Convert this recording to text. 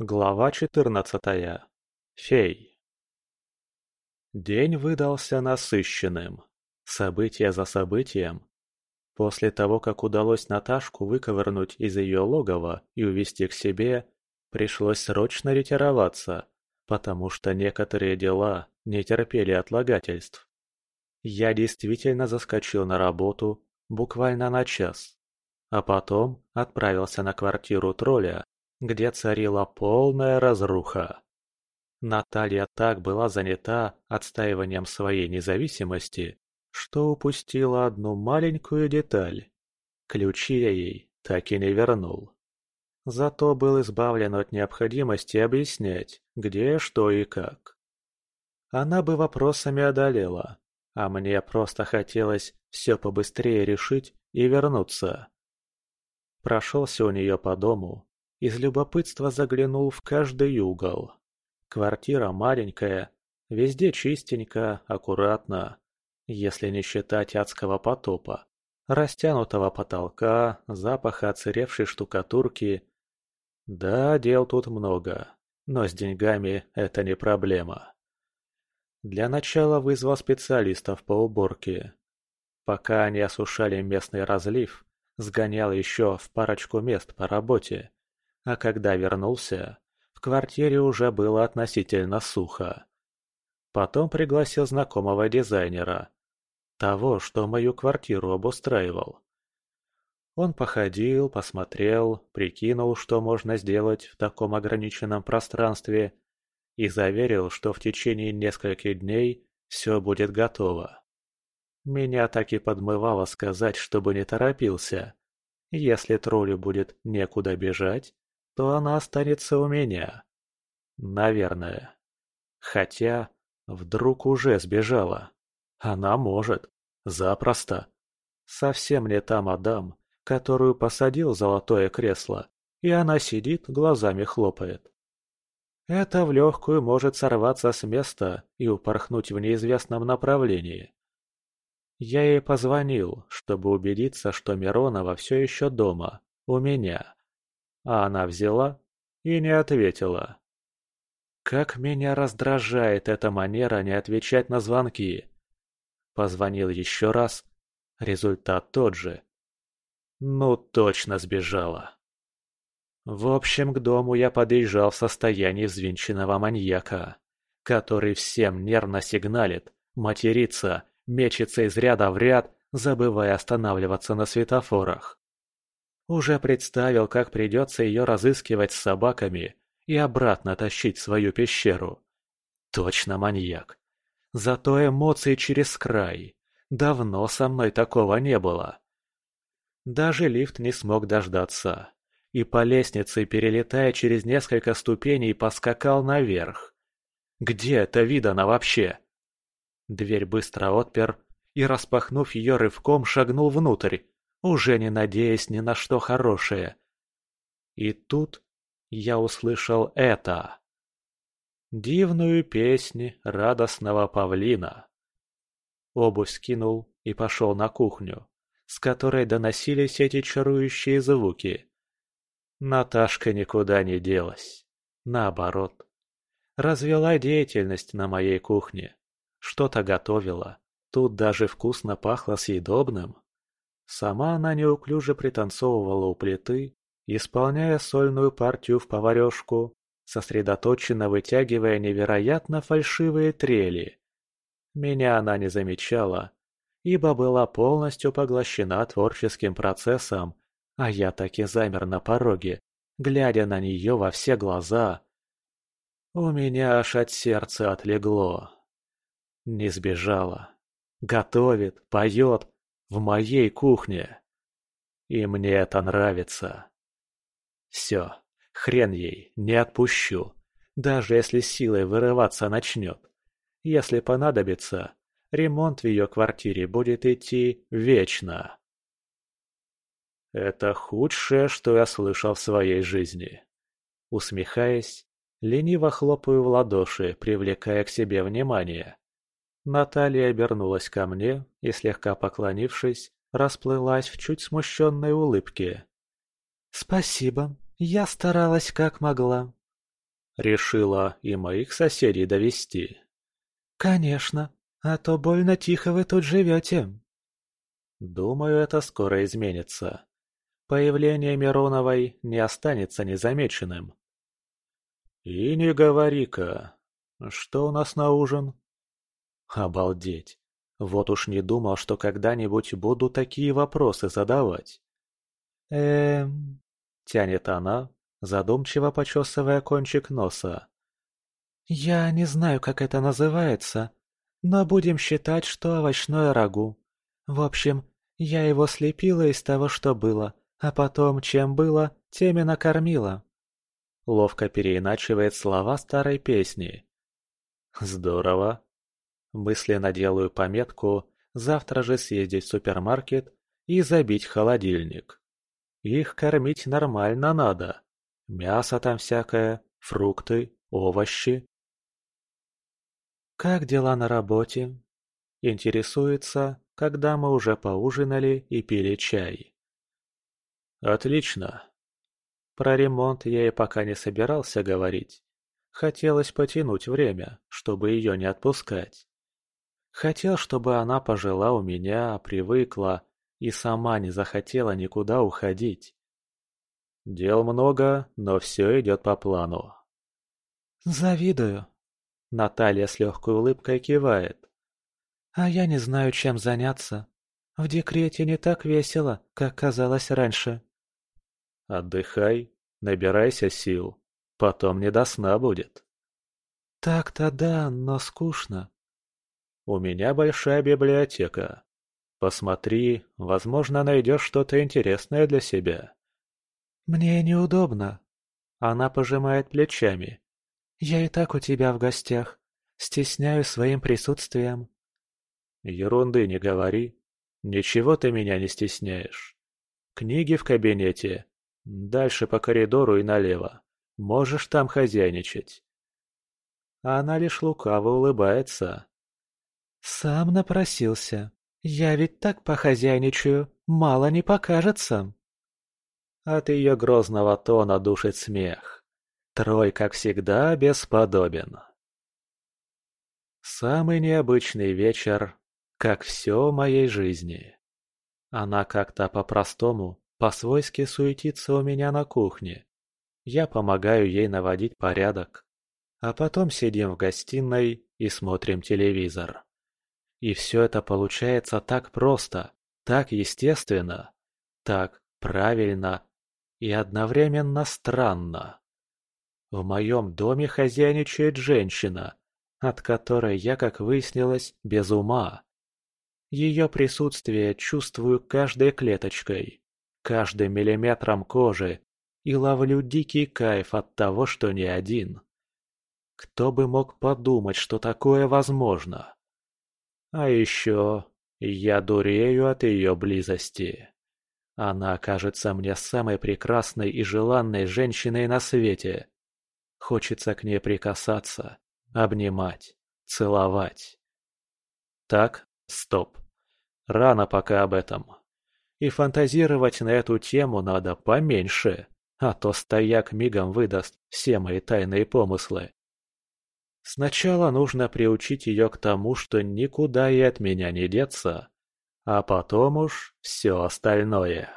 Глава четырнадцатая. Фей. День выдался насыщенным. Событие за событием. После того, как удалось Наташку выковырнуть из ее логова и увести к себе, пришлось срочно ретироваться, потому что некоторые дела не терпели отлагательств. Я действительно заскочил на работу буквально на час, а потом отправился на квартиру тролля, где царила полная разруха. Наталья так была занята отстаиванием своей независимости, что упустила одну маленькую деталь. Ключи я ей так и не вернул. Зато был избавлен от необходимости объяснять, где, что и как. Она бы вопросами одолела, а мне просто хотелось все побыстрее решить и вернуться. Прошелся у нее по дому, из любопытства заглянул в каждый угол. Квартира маленькая, везде чистенько, аккуратно, если не считать адского потопа, растянутого потолка, запаха оцаревшей штукатурки. Да, дел тут много, но с деньгами это не проблема. Для начала вызвал специалистов по уборке. Пока они осушали местный разлив, сгонял еще в парочку мест по работе. А когда вернулся, в квартире уже было относительно сухо. Потом пригласил знакомого дизайнера. Того, что мою квартиру обустраивал. Он походил, посмотрел, прикинул, что можно сделать в таком ограниченном пространстве, и заверил, что в течение нескольких дней все будет готово. Меня так и подмывало сказать, чтобы не торопился. Если троллю будет некуда бежать, то она останется у меня. Наверное. Хотя, вдруг уже сбежала. Она может. Запросто. Совсем не та мадам, которую посадил золотое кресло, и она сидит, глазами хлопает. Это в легкую может сорваться с места и упорхнуть в неизвестном направлении. Я ей позвонил, чтобы убедиться, что Миронова все еще дома, у меня. А она взяла и не ответила. Как меня раздражает эта манера не отвечать на звонки. Позвонил еще раз. Результат тот же. Ну, точно сбежала. В общем, к дому я подъезжал в состоянии взвинченного маньяка, который всем нервно сигналит, матерится, мечется из ряда в ряд, забывая останавливаться на светофорах. Уже представил, как придется ее разыскивать с собаками и обратно тащить в свою пещеру. Точно маньяк. Зато эмоции через край. Давно со мной такого не было. Даже лифт не смог дождаться. И по лестнице, перелетая через несколько ступеней, поскакал наверх. Где это видано вообще? Дверь быстро отпер и, распахнув ее рывком, шагнул внутрь уже не надеясь ни на что хорошее. И тут я услышал это. Дивную песнь радостного павлина. Обувь скинул и пошел на кухню, с которой доносились эти чарующие звуки. Наташка никуда не делась. Наоборот. Развела деятельность на моей кухне. Что-то готовила. Тут даже вкусно пахло съедобным. Сама она неуклюже пританцовывала у плиты, исполняя сольную партию в поварешку, сосредоточенно вытягивая невероятно фальшивые трели. Меня она не замечала, ибо была полностью поглощена творческим процессом, а я так и замер на пороге, глядя на нее во все глаза. У меня аж от сердца отлегло. Не сбежала. Готовит, поет, в моей кухне. И мне это нравится. Все, хрен ей, не отпущу, даже если силой вырываться начнет. Если понадобится, ремонт в ее квартире будет идти вечно. Это худшее, что я слышал в своей жизни. Усмехаясь, лениво хлопаю в ладоши, привлекая к себе внимание. Наталья обернулась ко мне и, слегка поклонившись, расплылась в чуть смущенной улыбке. «Спасибо, я старалась как могла». Решила и моих соседей довести. «Конечно, а то больно тихо вы тут живете». Думаю, это скоро изменится. Появление Мироновой не останется незамеченным. И не говори-ка, что у нас на ужин? Обалдеть. Вот уж не думал, что когда-нибудь буду такие вопросы задавать. Эм... Тянет она, задумчиво почесывая кончик носа. «Я не знаю, как это называется, но будем считать, что овощное рагу. В общем, я его слепила из того, что было, а потом, чем было, тем и накормила». Ловко переиначивает слова старой песни. «Здорово!» Мысленно делаю пометку завтра же съездить в супермаркет и забить холодильник. Их кормить нормально надо. Мясо там всякое, фрукты, овощи. «Как дела на работе?» Интересуется, когда мы уже поужинали и пили чай. «Отлично». Про ремонт я и пока не собирался говорить. Хотелось потянуть время, чтобы ее не отпускать. Хотел, чтобы она пожила у меня, привыкла и сама не захотела никуда уходить. Дел много, но все идет по плану. «Завидую», — Наталья с легкой улыбкой кивает. «А я не знаю, чем заняться. В декрете не так весело, как казалось раньше». «Отдыхай, набирайся сил, потом не до сна будет». «Так-то да, но скучно». «У меня большая библиотека. Посмотри, возможно, найдешь что-то интересное для себя». «Мне неудобно». Она пожимает плечами. «Я и так у тебя в гостях. Стесняю своим присутствием». «Ерунды не говори. Ничего ты меня не стесняешь. Книги в кабинете. Дальше по коридору и налево. Можешь там хозяйничать». Она лишь лукаво улыбается. «Сам напросился. Я ведь так похозяйничаю, мало не покажется». От ее грозного тона душит смех. Трой, как всегда, бесподобен. Самый необычный вечер, как все в моей жизни. Она как-то по-простому, по-свойски суетится у меня на кухне. Я помогаю ей наводить порядок. А потом сидим в гостиной и смотрим телевизор. И все это получается так просто, так естественно, так правильно и одновременно странно. В моем доме хозяйничает женщина, от которой я, как выяснилось, без ума. Ее присутствие чувствую каждой клеточкой, каждым миллиметром кожи и ловлю дикий кайф от того, что не один. Кто бы мог подумать, что такое возможно? А еще я дурею от ее близости. Она кажется мне самой прекрасной и желанной женщиной на свете. Хочется к ней прикасаться, обнимать, целовать. Так, стоп. Рано пока об этом. И фантазировать на эту тему надо поменьше, а то стояк мигом выдаст все мои тайные помыслы. Сначала нужно приучить ее к тому, что никуда и от меня не деться, а потом уж все остальное.